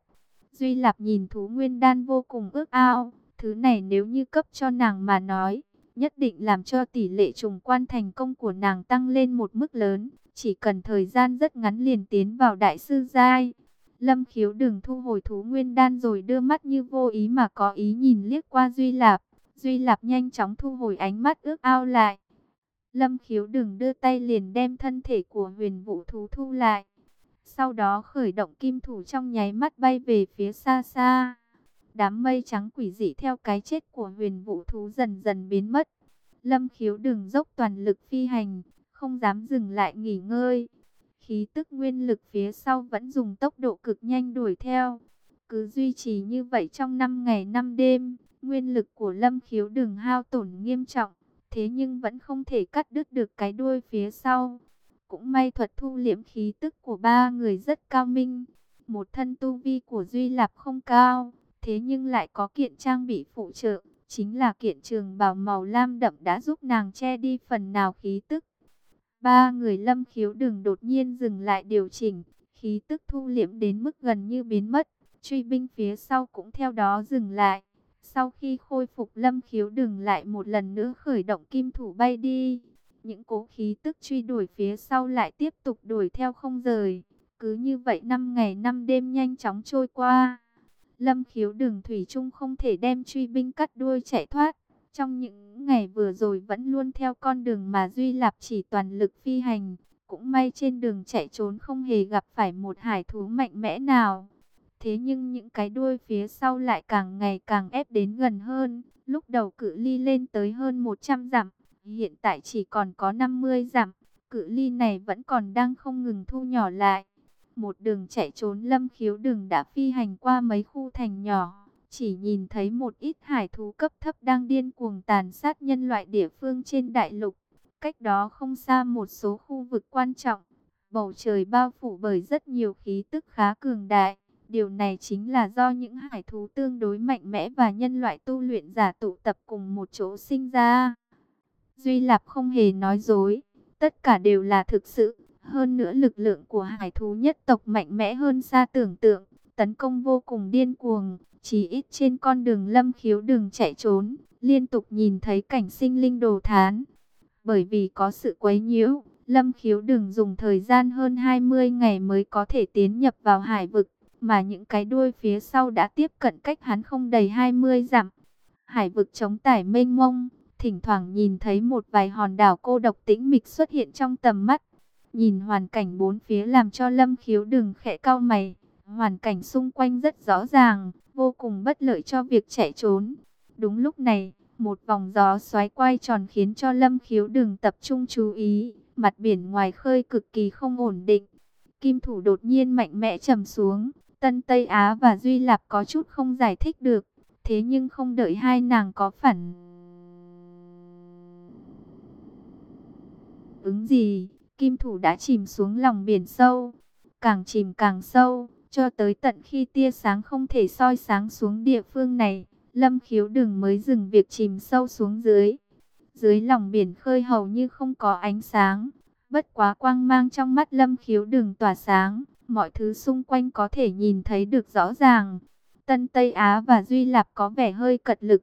Duy Lạp nhìn thú nguyên đan vô cùng ước ao, thứ này nếu như cấp cho nàng mà nói, nhất định làm cho tỷ lệ trùng quan thành công của nàng tăng lên một mức lớn, chỉ cần thời gian rất ngắn liền tiến vào đại sư giai. Lâm khiếu đừng thu hồi thú nguyên đan rồi đưa mắt như vô ý mà có ý nhìn liếc qua Duy Lạp. Duy Lạp nhanh chóng thu hồi ánh mắt ước ao lại. Lâm khiếu đừng đưa tay liền đem thân thể của huyền vũ thú thu lại. Sau đó khởi động kim thủ trong nháy mắt bay về phía xa xa. Đám mây trắng quỷ dị theo cái chết của huyền vũ thú dần dần biến mất. Lâm khiếu đừng dốc toàn lực phi hành, không dám dừng lại nghỉ ngơi khí tức nguyên lực phía sau vẫn dùng tốc độ cực nhanh đuổi theo. Cứ duy trì như vậy trong 5 ngày 5 đêm, nguyên lực của Lâm Khiếu đừng hao tổn nghiêm trọng, thế nhưng vẫn không thể cắt đứt được cái đuôi phía sau. Cũng may thuật thu liễm khí tức của ba người rất cao minh. Một thân tu vi của Duy Lạp không cao, thế nhưng lại có kiện trang bị phụ trợ, chính là kiện trường bào màu lam đậm đã giúp nàng che đi phần nào khí tức. Ba người lâm khiếu đừng đột nhiên dừng lại điều chỉnh, khí tức thu liễm đến mức gần như biến mất, truy binh phía sau cũng theo đó dừng lại. Sau khi khôi phục lâm khiếu đừng lại một lần nữa khởi động kim thủ bay đi, những cố khí tức truy đuổi phía sau lại tiếp tục đuổi theo không rời. Cứ như vậy năm ngày năm đêm nhanh chóng trôi qua. Lâm khiếu đường thủy chung không thể đem truy binh cắt đuôi chạy thoát. Trong những ngày vừa rồi vẫn luôn theo con đường mà Duy Lạp chỉ toàn lực phi hành. Cũng may trên đường chạy trốn không hề gặp phải một hải thú mạnh mẽ nào. Thế nhưng những cái đuôi phía sau lại càng ngày càng ép đến gần hơn. Lúc đầu cự ly lên tới hơn 100 dặm, hiện tại chỉ còn có 50 dặm. Cự ly này vẫn còn đang không ngừng thu nhỏ lại. Một đường chạy trốn lâm khiếu đường đã phi hành qua mấy khu thành nhỏ chỉ nhìn thấy một ít hải thú cấp thấp đang điên cuồng tàn sát nhân loại địa phương trên đại lục. Cách đó không xa một số khu vực quan trọng, bầu trời bao phủ bởi rất nhiều khí tức khá cường đại. Điều này chính là do những hải thú tương đối mạnh mẽ và nhân loại tu luyện giả tụ tập cùng một chỗ sinh ra. Duy Lạp không hề nói dối, tất cả đều là thực sự. Hơn nữa lực lượng của hải thú nhất tộc mạnh mẽ hơn xa tưởng tượng, tấn công vô cùng điên cuồng, chỉ ít trên con đường lâm khiếu đường chạy trốn, liên tục nhìn thấy cảnh sinh linh đồ thán. Bởi vì có sự quấy nhiễu, lâm khiếu đường dùng thời gian hơn 20 ngày mới có thể tiến nhập vào hải vực, mà những cái đuôi phía sau đã tiếp cận cách hắn không đầy 20 dặm. Hải vực chống tải mênh mông, thỉnh thoảng nhìn thấy một vài hòn đảo cô độc tĩnh mịch xuất hiện trong tầm mắt. Nhìn hoàn cảnh bốn phía làm cho lâm khiếu đường khẽ cao mày. Hoàn cảnh xung quanh rất rõ ràng, vô cùng bất lợi cho việc chạy trốn. Đúng lúc này, một vòng gió xoáy quay tròn khiến cho Lâm Khiếu đừng tập trung chú ý, mặt biển ngoài khơi cực kỳ không ổn định. Kim thủ đột nhiên mạnh mẽ trầm xuống, Tân Tây Á và Duy Lạp có chút không giải thích được. Thế nhưng không đợi hai nàng có phản ứng gì, kim thủ đã chìm xuống lòng biển sâu, càng chìm càng sâu, cho tới tận khi tia sáng không thể soi sáng xuống địa phương này, lâm khiếu đừng mới dừng việc chìm sâu xuống dưới. Dưới lòng biển khơi hầu như không có ánh sáng, bất quá quang mang trong mắt lâm khiếu đừng tỏa sáng, mọi thứ xung quanh có thể nhìn thấy được rõ ràng. Tân Tây Á và Duy Lạp có vẻ hơi cật lực,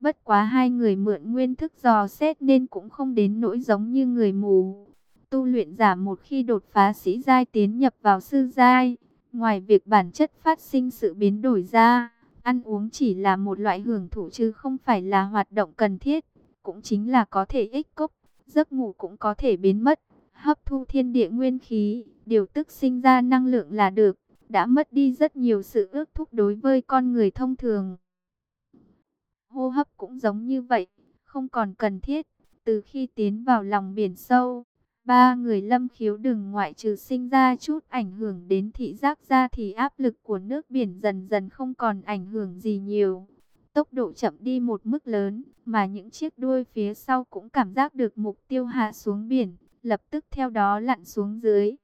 bất quá hai người mượn nguyên thức dò xét nên cũng không đến nỗi giống như người mù. Tu luyện giả một khi đột phá sĩ giai tiến nhập vào sư giai, ngoài việc bản chất phát sinh sự biến đổi ra, ăn uống chỉ là một loại hưởng thụ chứ không phải là hoạt động cần thiết, cũng chính là có thể ích cốc, giấc ngủ cũng có thể biến mất, hấp thu thiên địa nguyên khí, điều tức sinh ra năng lượng là được, đã mất đi rất nhiều sự ước thúc đối với con người thông thường. Hô hấp cũng giống như vậy, không còn cần thiết, từ khi tiến vào lòng biển sâu, Ba người lâm khiếu đừng ngoại trừ sinh ra chút ảnh hưởng đến thị giác ra thì áp lực của nước biển dần dần không còn ảnh hưởng gì nhiều. Tốc độ chậm đi một mức lớn, mà những chiếc đuôi phía sau cũng cảm giác được mục tiêu hạ xuống biển, lập tức theo đó lặn xuống dưới.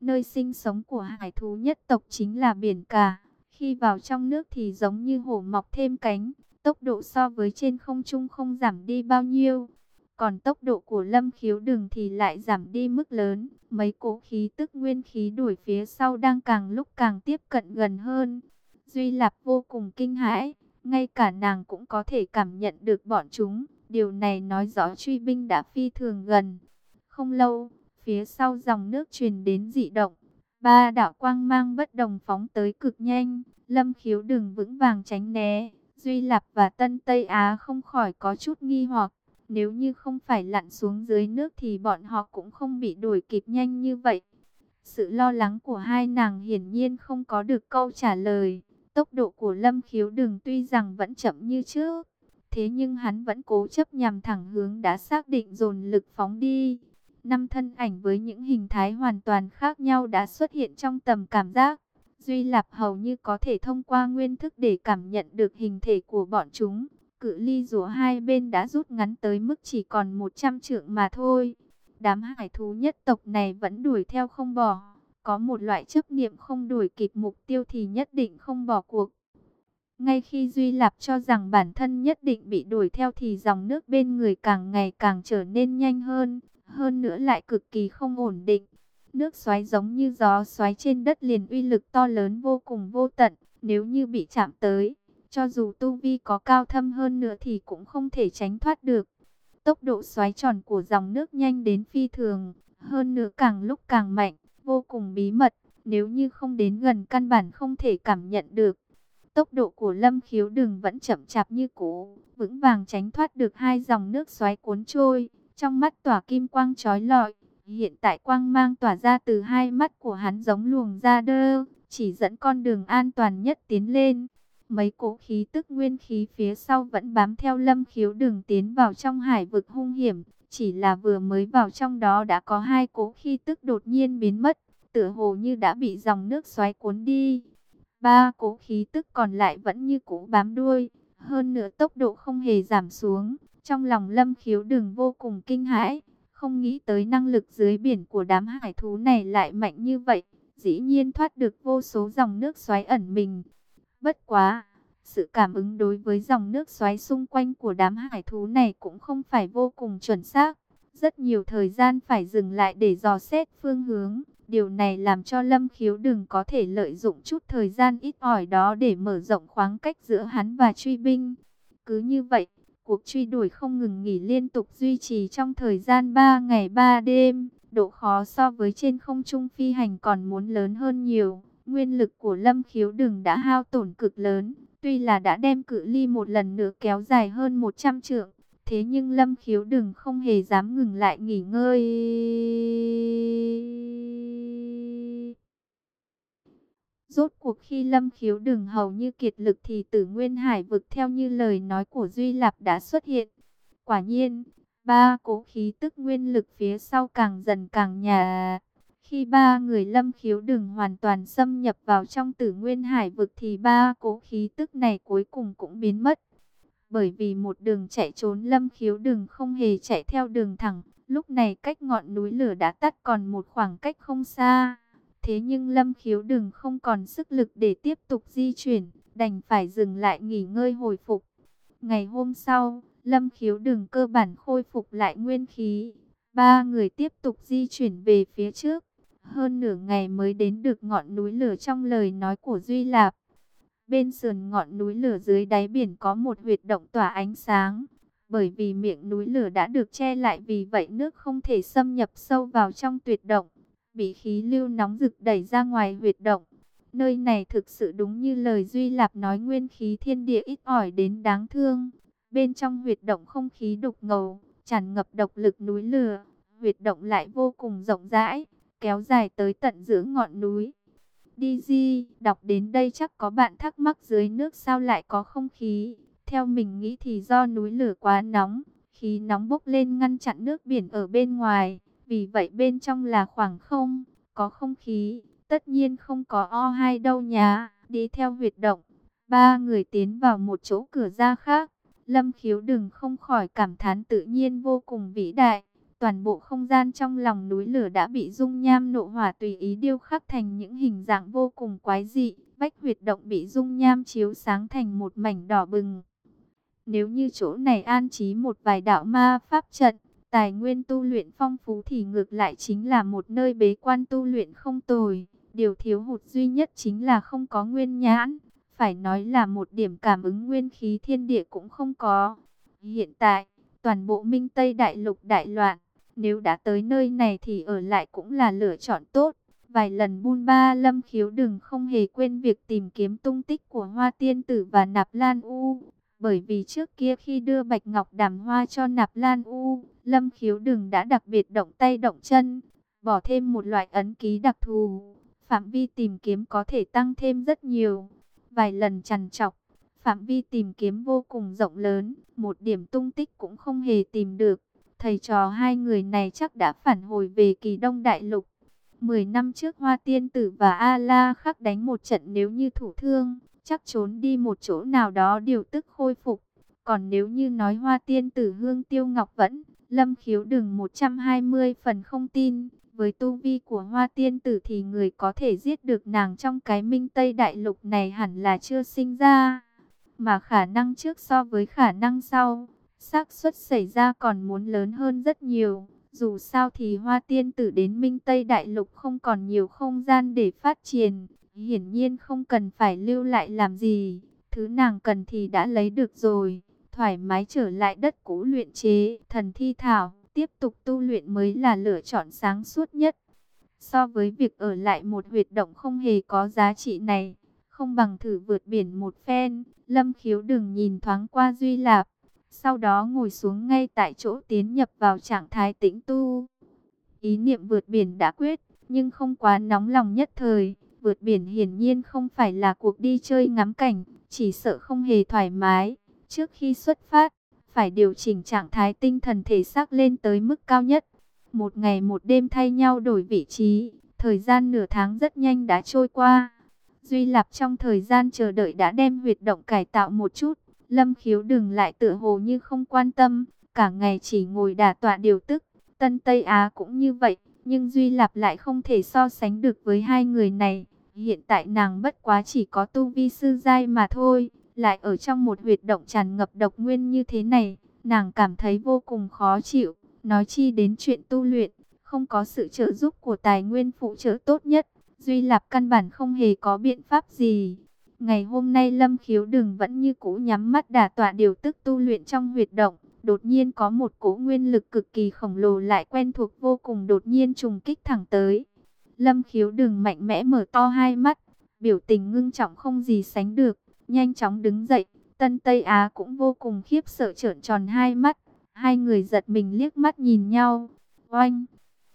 Nơi sinh sống của hải thú nhất tộc chính là biển cả. Khi vào trong nước thì giống như hổ mọc thêm cánh, tốc độ so với trên không trung không giảm đi bao nhiêu. Còn tốc độ của lâm khiếu đường thì lại giảm đi mức lớn. Mấy cỗ khí tức nguyên khí đuổi phía sau đang càng lúc càng tiếp cận gần hơn. Duy Lạp vô cùng kinh hãi. Ngay cả nàng cũng có thể cảm nhận được bọn chúng. Điều này nói rõ truy binh đã phi thường gần. Không lâu, phía sau dòng nước truyền đến dị động. Ba đạo quang mang bất đồng phóng tới cực nhanh. Lâm khiếu đừng vững vàng tránh né. Duy Lạp và Tân Tây Á không khỏi có chút nghi hoặc. Nếu như không phải lặn xuống dưới nước thì bọn họ cũng không bị đuổi kịp nhanh như vậy. Sự lo lắng của hai nàng hiển nhiên không có được câu trả lời. Tốc độ của Lâm Khiếu Đừng tuy rằng vẫn chậm như trước, thế nhưng hắn vẫn cố chấp nhằm thẳng hướng đã xác định dồn lực phóng đi. Năm thân ảnh với những hình thái hoàn toàn khác nhau đã xuất hiện trong tầm cảm giác. Duy Lạp hầu như có thể thông qua nguyên thức để cảm nhận được hình thể của bọn chúng cự ly giữa hai bên đã rút ngắn tới mức chỉ còn 100 trượng mà thôi. Đám hải thú nhất tộc này vẫn đuổi theo không bỏ. Có một loại chấp niệm không đuổi kịp mục tiêu thì nhất định không bỏ cuộc. Ngay khi Duy Lạp cho rằng bản thân nhất định bị đuổi theo thì dòng nước bên người càng ngày càng trở nên nhanh hơn. Hơn nữa lại cực kỳ không ổn định. Nước xoáy giống như gió xoáy trên đất liền uy lực to lớn vô cùng vô tận. Nếu như bị chạm tới, cho dù tu vi có cao thâm hơn nữa thì cũng không thể tránh thoát được. Tốc độ xoáy tròn của dòng nước nhanh đến phi thường, hơn nữa càng lúc càng mạnh, vô cùng bí mật, nếu như không đến gần căn bản không thể cảm nhận được. Tốc độ của lâm khiếu đường vẫn chậm chạp như cũ, vững vàng tránh thoát được hai dòng nước xoáy cuốn trôi, trong mắt tỏa kim quang trói lọi. Hiện tại quang mang tỏa ra từ hai mắt của hắn giống luồng ra đơ, chỉ dẫn con đường an toàn nhất tiến lên. Mấy cỗ khí tức nguyên khí phía sau vẫn bám theo lâm khiếu đường tiến vào trong hải vực hung hiểm. Chỉ là vừa mới vào trong đó đã có hai cỗ khí tức đột nhiên biến mất, tựa hồ như đã bị dòng nước xoáy cuốn đi. Ba cỗ khí tức còn lại vẫn như cũ bám đuôi, hơn nữa tốc độ không hề giảm xuống. Trong lòng lâm khiếu đường vô cùng kinh hãi, không nghĩ tới năng lực dưới biển của đám hải thú này lại mạnh như vậy. Dĩ nhiên thoát được vô số dòng nước xoáy ẩn mình, Bất quá, sự cảm ứng đối với dòng nước xoáy xung quanh của đám hải thú này cũng không phải vô cùng chuẩn xác. Rất nhiều thời gian phải dừng lại để dò xét phương hướng. Điều này làm cho Lâm Khiếu đừng có thể lợi dụng chút thời gian ít ỏi đó để mở rộng khoảng cách giữa hắn và truy binh. Cứ như vậy, cuộc truy đuổi không ngừng nghỉ liên tục duy trì trong thời gian 3 ngày 3 đêm. Độ khó so với trên không trung phi hành còn muốn lớn hơn nhiều. Nguyên lực của Lâm Khiếu Đừng đã hao tổn cực lớn, tuy là đã đem cự ly một lần nữa kéo dài hơn 100 trượng, thế nhưng Lâm Khiếu Đừng không hề dám ngừng lại nghỉ ngơi. Rốt cuộc khi Lâm Khiếu đường hầu như kiệt lực thì Tử Nguyên Hải vực theo như lời nói của Duy Lạp đã xuất hiện. Quả nhiên, ba cố khí tức nguyên lực phía sau càng dần càng nhà Khi ba người lâm khiếu đường hoàn toàn xâm nhập vào trong tử nguyên hải vực thì ba cố khí tức này cuối cùng cũng biến mất. Bởi vì một đường chạy trốn lâm khiếu đường không hề chạy theo đường thẳng, lúc này cách ngọn núi lửa đã tắt còn một khoảng cách không xa. Thế nhưng lâm khiếu đừng không còn sức lực để tiếp tục di chuyển, đành phải dừng lại nghỉ ngơi hồi phục. Ngày hôm sau, lâm khiếu đừng cơ bản khôi phục lại nguyên khí. Ba người tiếp tục di chuyển về phía trước. Hơn nửa ngày mới đến được ngọn núi lửa trong lời nói của Duy Lạp. Bên sườn ngọn núi lửa dưới đáy biển có một huyệt động tỏa ánh sáng. Bởi vì miệng núi lửa đã được che lại vì vậy nước không thể xâm nhập sâu vào trong tuyệt động. Bị khí lưu nóng rực đẩy ra ngoài huyệt động. Nơi này thực sự đúng như lời Duy Lạp nói nguyên khí thiên địa ít ỏi đến đáng thương. Bên trong huyệt động không khí đục ngầu, tràn ngập độc lực núi lửa. Huyệt động lại vô cùng rộng rãi, kéo dài tới tận giữa ngọn núi. Đi di, đọc đến đây chắc có bạn thắc mắc dưới nước sao lại có không khí. Theo mình nghĩ thì do núi lửa quá nóng, khí nóng bốc lên ngăn chặn nước biển ở bên ngoài. Vì vậy bên trong là khoảng không, có không khí, tất nhiên không có O2 đâu nhá. Đi theo huyệt động, ba người tiến vào một chỗ cửa ra khác. Lâm khiếu đừng không khỏi cảm thán tự nhiên vô cùng vĩ đại. Toàn bộ không gian trong lòng núi lửa đã bị dung nham nộ hỏa tùy ý điêu khắc thành những hình dạng vô cùng quái dị. bách huyệt động bị dung nham chiếu sáng thành một mảnh đỏ bừng. Nếu như chỗ này an trí một vài đạo ma pháp trận, tài nguyên tu luyện phong phú thì ngược lại chính là một nơi bế quan tu luyện không tồi. Điều thiếu hụt duy nhất chính là không có nguyên nhãn. Phải nói là một điểm cảm ứng nguyên khí thiên địa cũng không có. Hiện tại, toàn bộ Minh Tây Đại Lục đại loạn. Nếu đã tới nơi này thì ở lại cũng là lựa chọn tốt. Vài lần buôn ba lâm khiếu đừng không hề quên việc tìm kiếm tung tích của Hoa Tiên Tử và Nạp Lan U. Bởi vì trước kia khi đưa Bạch Ngọc đàm hoa cho Nạp Lan U, lâm khiếu đừng đã đặc biệt động tay động chân, bỏ thêm một loại ấn ký đặc thù. Phạm vi tìm kiếm có thể tăng thêm rất nhiều. Vài lần trằn trọc, phạm vi tìm kiếm vô cùng rộng lớn, một điểm tung tích cũng không hề tìm được. Thầy trò hai người này chắc đã phản hồi về kỳ đông đại lục. Mười năm trước Hoa Tiên Tử và A-La khắc đánh một trận nếu như thủ thương, chắc trốn đi một chỗ nào đó điều tức khôi phục. Còn nếu như nói Hoa Tiên Tử Hương Tiêu Ngọc vẫn, Lâm Khiếu đừng 120 phần không tin. Với tu vi của Hoa Tiên Tử thì người có thể giết được nàng trong cái minh Tây Đại Lục này hẳn là chưa sinh ra. Mà khả năng trước so với khả năng sau, xác suất xảy ra còn muốn lớn hơn rất nhiều. Dù sao thì Hoa Tiên Tử đến Minh Tây Đại Lục không còn nhiều không gian để phát triển. Hiển nhiên không cần phải lưu lại làm gì. Thứ nàng cần thì đã lấy được rồi. Thoải mái trở lại đất cũ luyện chế thần thi thảo. Tiếp tục tu luyện mới là lựa chọn sáng suốt nhất. So với việc ở lại một huyệt động không hề có giá trị này. Không bằng thử vượt biển một phen. Lâm khiếu đừng nhìn thoáng qua Duy Lạp sau đó ngồi xuống ngay tại chỗ tiến nhập vào trạng thái tĩnh tu. Ý niệm vượt biển đã quyết, nhưng không quá nóng lòng nhất thời. Vượt biển hiển nhiên không phải là cuộc đi chơi ngắm cảnh, chỉ sợ không hề thoải mái. Trước khi xuất phát, phải điều chỉnh trạng thái tinh thần thể xác lên tới mức cao nhất. Một ngày một đêm thay nhau đổi vị trí, thời gian nửa tháng rất nhanh đã trôi qua. Duy Lạp trong thời gian chờ đợi đã đem huyệt động cải tạo một chút, Lâm khiếu đừng lại tựa hồ như không quan tâm, cả ngày chỉ ngồi đả tọa điều tức. Tân Tây Á cũng như vậy, nhưng Duy Lạp lại không thể so sánh được với hai người này. Hiện tại nàng bất quá chỉ có tu vi sư giai mà thôi, lại ở trong một huyệt động tràn ngập độc nguyên như thế này, nàng cảm thấy vô cùng khó chịu, nói chi đến chuyện tu luyện, không có sự trợ giúp của tài nguyên phụ trợ tốt nhất, Duy Lạp căn bản không hề có biện pháp gì. Ngày hôm nay Lâm Khiếu Đừng vẫn như cũ nhắm mắt đả tọa điều tức tu luyện trong huyệt động. Đột nhiên có một cỗ nguyên lực cực kỳ khổng lồ lại quen thuộc vô cùng đột nhiên trùng kích thẳng tới. Lâm Khiếu Đừng mạnh mẽ mở to hai mắt, biểu tình ngưng trọng không gì sánh được, nhanh chóng đứng dậy. Tân Tây Á cũng vô cùng khiếp sợ trợn tròn hai mắt. Hai người giật mình liếc mắt nhìn nhau. Oanh!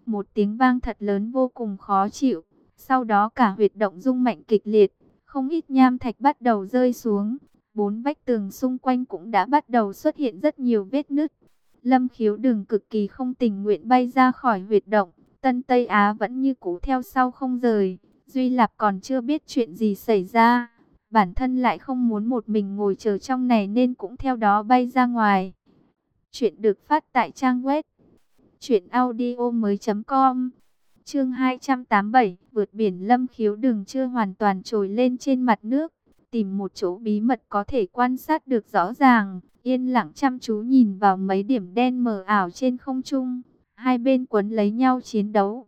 Một tiếng vang thật lớn vô cùng khó chịu. Sau đó cả huyệt động rung mạnh kịch liệt. Không ít nham thạch bắt đầu rơi xuống, bốn vách tường xung quanh cũng đã bắt đầu xuất hiện rất nhiều vết nứt. Lâm khiếu đừng cực kỳ không tình nguyện bay ra khỏi huyệt động, Tân Tây Á vẫn như cũ theo sau không rời. Duy Lạp còn chưa biết chuyện gì xảy ra. Bản thân lại không muốn một mình ngồi chờ trong này nên cũng theo đó bay ra ngoài. Chuyện được phát tại trang web truyệnaudiomoi.com. Chương 287, vượt biển Lâm Khiếu đường chưa hoàn toàn trồi lên trên mặt nước, tìm một chỗ bí mật có thể quan sát được rõ ràng, yên lặng chăm chú nhìn vào mấy điểm đen mờ ảo trên không trung, hai bên quấn lấy nhau chiến đấu.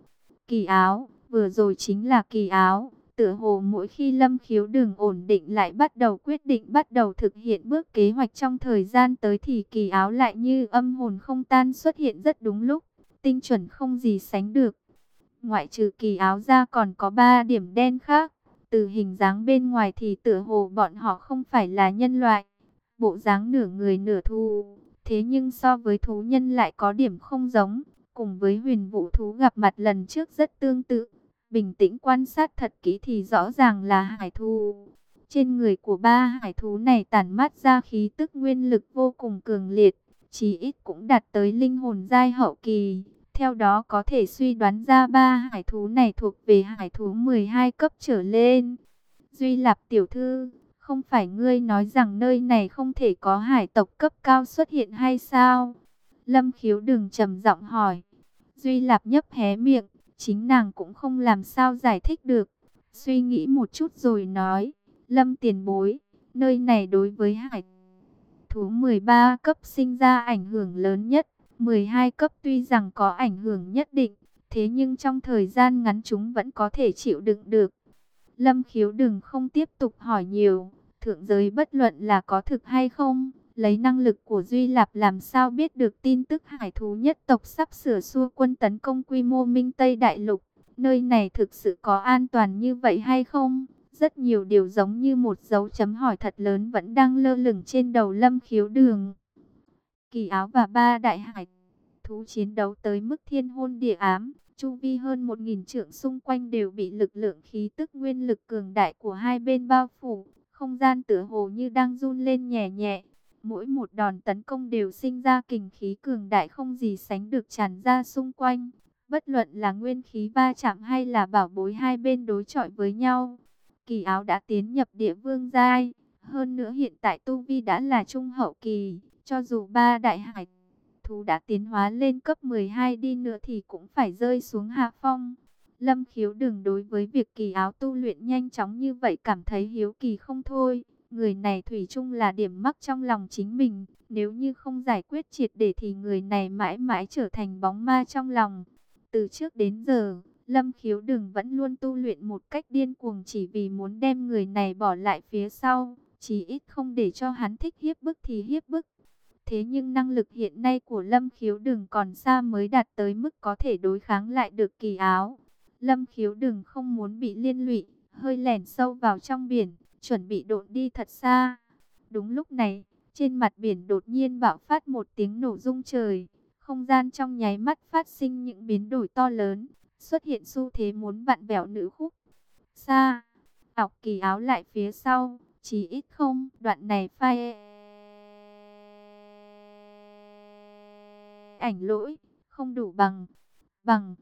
Kỳ áo, vừa rồi chính là kỳ áo, tựa hồ mỗi khi Lâm Khiếu đường ổn định lại bắt đầu quyết định bắt đầu thực hiện bước kế hoạch trong thời gian tới thì kỳ áo lại như âm hồn không tan xuất hiện rất đúng lúc, tinh chuẩn không gì sánh được. Ngoại trừ kỳ áo ra còn có ba điểm đen khác, từ hình dáng bên ngoài thì tựa hồ bọn họ không phải là nhân loại, bộ dáng nửa người nửa thú, thế nhưng so với thú nhân lại có điểm không giống, cùng với huyền vũ thú gặp mặt lần trước rất tương tự. Bình tĩnh quan sát thật kỹ thì rõ ràng là hải thú. Trên người của ba hải thú này tản mát ra khí tức nguyên lực vô cùng cường liệt, chỉ ít cũng đạt tới linh hồn giai hậu kỳ. Theo đó có thể suy đoán ra ba hải thú này thuộc về hải thú 12 cấp trở lên. Duy Lạp tiểu thư, không phải ngươi nói rằng nơi này không thể có hải tộc cấp cao xuất hiện hay sao? Lâm khiếu đừng trầm giọng hỏi. Duy Lạp nhấp hé miệng, chính nàng cũng không làm sao giải thích được. Suy nghĩ một chút rồi nói, Lâm tiền bối, nơi này đối với hải thú 13 cấp sinh ra ảnh hưởng lớn nhất. 12 cấp tuy rằng có ảnh hưởng nhất định, thế nhưng trong thời gian ngắn chúng vẫn có thể chịu đựng được. Lâm khiếu đừng không tiếp tục hỏi nhiều, thượng giới bất luận là có thực hay không, lấy năng lực của Duy Lạp làm sao biết được tin tức hải thú nhất tộc sắp sửa xua quân tấn công quy mô Minh Tây Đại Lục. Nơi này thực sự có an toàn như vậy hay không? Rất nhiều điều giống như một dấu chấm hỏi thật lớn vẫn đang lơ lửng trên đầu lâm khiếu đường. Kỳ áo và ba đại hải thú chiến đấu tới mức thiên hôn địa ám. Chu vi hơn một nghìn trượng xung quanh đều bị lực lượng khí tức nguyên lực cường đại của hai bên bao phủ. Không gian tựa hồ như đang run lên nhẹ nhẹ. Mỗi một đòn tấn công đều sinh ra kình khí cường đại không gì sánh được tràn ra xung quanh. Bất luận là nguyên khí va chạm hay là bảo bối hai bên đối chọi với nhau. Kỳ áo đã tiến nhập địa vương giai. Hơn nữa hiện tại Tu Vi đã là trung hậu kỳ. Cho dù ba đại hải thú đã tiến hóa lên cấp 12 đi nữa thì cũng phải rơi xuống hạ phong. Lâm khiếu đừng đối với việc kỳ áo tu luyện nhanh chóng như vậy cảm thấy hiếu kỳ không thôi. Người này thủy chung là điểm mắc trong lòng chính mình. Nếu như không giải quyết triệt để thì người này mãi mãi trở thành bóng ma trong lòng. Từ trước đến giờ, Lâm khiếu đừng vẫn luôn tu luyện một cách điên cuồng chỉ vì muốn đem người này bỏ lại phía sau. Chỉ ít không để cho hắn thích hiếp bức thì hiếp bức. Thế nhưng năng lực hiện nay của Lâm Khiếu Đừng còn xa mới đạt tới mức có thể đối kháng lại được kỳ áo. Lâm Khiếu Đừng không muốn bị liên lụy, hơi lẻn sâu vào trong biển, chuẩn bị độn đi thật xa. Đúng lúc này, trên mặt biển đột nhiên bạo phát một tiếng nổ rung trời. Không gian trong nháy mắt phát sinh những biến đổi to lớn, xuất hiện xu thế muốn vặn vẹo nữ khúc. Xa, ọc kỳ áo lại phía sau, chỉ ít không, đoạn này phai e. ảnh lỗi, không đủ bằng, bằng.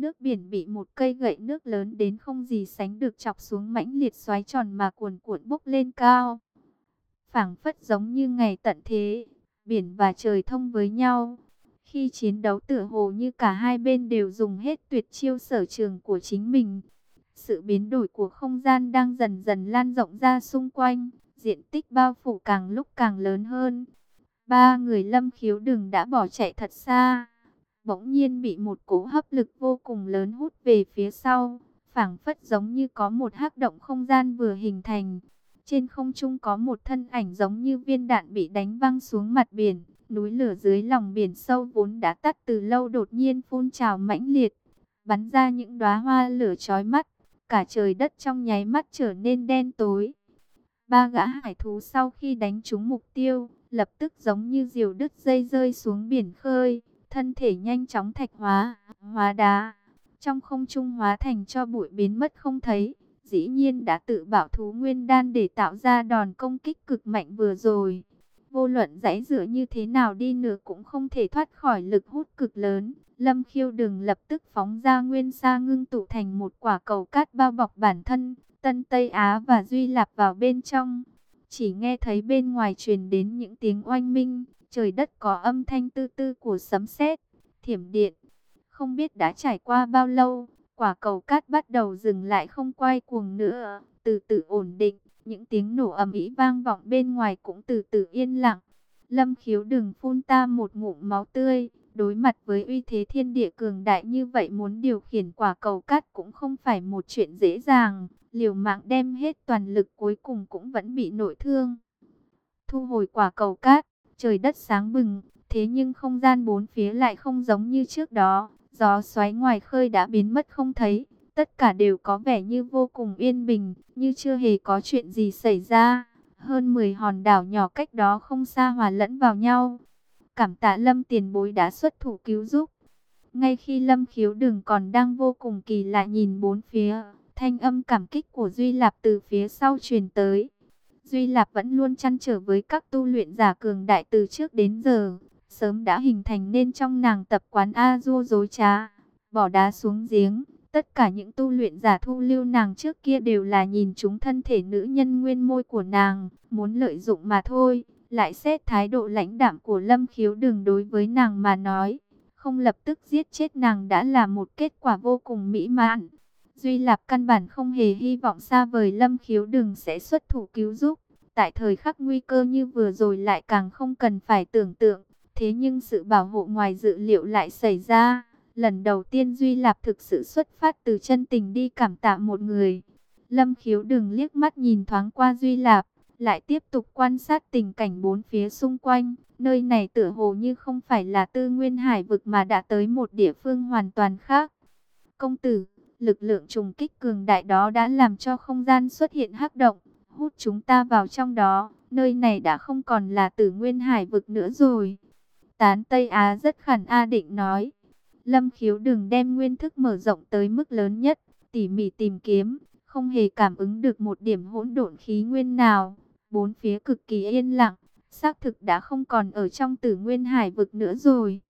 Nước biển bị một cây gậy nước lớn đến không gì sánh được chọc xuống mãnh liệt xoáy tròn mà cuồn cuộn bốc lên cao. phảng phất giống như ngày tận thế, biển và trời thông với nhau. Khi chiến đấu tựa hồ như cả hai bên đều dùng hết tuyệt chiêu sở trường của chính mình. Sự biến đổi của không gian đang dần dần lan rộng ra xung quanh, diện tích bao phủ càng lúc càng lớn hơn. Ba người lâm khiếu đừng đã bỏ chạy thật xa. Bỗng nhiên bị một cỗ hấp lực vô cùng lớn hút về phía sau. phảng phất giống như có một hắc động không gian vừa hình thành. Trên không trung có một thân ảnh giống như viên đạn bị đánh văng xuống mặt biển. Núi lửa dưới lòng biển sâu vốn đã tắt từ lâu đột nhiên phun trào mãnh liệt. Bắn ra những đóa hoa lửa chói mắt. Cả trời đất trong nháy mắt trở nên đen tối. Ba gã hải thú sau khi đánh trúng mục tiêu, lập tức giống như diều đứt dây rơi xuống biển khơi, thân thể nhanh chóng thạch hóa, hóa đá, trong không trung hóa thành cho bụi biến mất không thấy. Dĩ nhiên đã tự bảo thú nguyên đan để tạo ra đòn công kích cực mạnh vừa rồi. Vô luận dãy dựa như thế nào đi nữa cũng không thể thoát khỏi lực hút cực lớn. Lâm khiêu đừng lập tức phóng ra nguyên sa ngưng tụ thành một quả cầu cát bao bọc bản thân. Tân Tây Á và Duy Lạp vào bên trong. Chỉ nghe thấy bên ngoài truyền đến những tiếng oanh minh. Trời đất có âm thanh tư tư của sấm sét, thiểm điện. Không biết đã trải qua bao lâu, quả cầu cát bắt đầu dừng lại không quay cuồng nữa, từ từ ổn định. Những tiếng nổ ầm ĩ vang vọng bên ngoài cũng từ từ yên lặng. Lâm khiếu đừng phun ta một ngụm máu tươi. Đối mặt với uy thế thiên địa cường đại như vậy muốn điều khiển quả cầu cát cũng không phải một chuyện dễ dàng. Liều mạng đem hết toàn lực cuối cùng cũng vẫn bị nội thương. Thu hồi quả cầu cát, trời đất sáng bừng. Thế nhưng không gian bốn phía lại không giống như trước đó. Gió xoáy ngoài khơi đã biến mất không thấy. Tất cả đều có vẻ như vô cùng yên bình, như chưa hề có chuyện gì xảy ra. Hơn 10 hòn đảo nhỏ cách đó không xa hòa lẫn vào nhau. Cảm tạ Lâm tiền bối đã xuất thủ cứu giúp. Ngay khi Lâm khiếu đừng còn đang vô cùng kỳ lạ nhìn bốn phía, thanh âm cảm kích của Duy Lạp từ phía sau truyền tới. Duy Lạp vẫn luôn chăn trở với các tu luyện giả cường đại từ trước đến giờ. Sớm đã hình thành nên trong nàng tập quán A-du dối trá, bỏ đá xuống giếng, Tất cả những tu luyện giả thu lưu nàng trước kia đều là nhìn chúng thân thể nữ nhân nguyên môi của nàng, muốn lợi dụng mà thôi. Lại xét thái độ lãnh đạm của Lâm Khiếu đường đối với nàng mà nói. Không lập tức giết chết nàng đã là một kết quả vô cùng mỹ mãn. Duy Lạp căn bản không hề hy vọng xa vời Lâm Khiếu đừng sẽ xuất thủ cứu giúp. Tại thời khắc nguy cơ như vừa rồi lại càng không cần phải tưởng tượng. Thế nhưng sự bảo hộ ngoài dự liệu lại xảy ra. Lần đầu tiên Duy Lạp thực sự xuất phát từ chân tình đi cảm tạ một người. Lâm khiếu đừng liếc mắt nhìn thoáng qua Duy Lạp, lại tiếp tục quan sát tình cảnh bốn phía xung quanh. Nơi này tựa hồ như không phải là tư nguyên hải vực mà đã tới một địa phương hoàn toàn khác. Công tử, lực lượng trùng kích cường đại đó đã làm cho không gian xuất hiện hắc động, hút chúng ta vào trong đó. Nơi này đã không còn là tử nguyên hải vực nữa rồi. Tán Tây Á rất khẩn A định nói. Lâm khiếu đừng đem nguyên thức mở rộng tới mức lớn nhất, tỉ mỉ tìm kiếm, không hề cảm ứng được một điểm hỗn độn khí nguyên nào. Bốn phía cực kỳ yên lặng, xác thực đã không còn ở trong tử nguyên hải vực nữa rồi.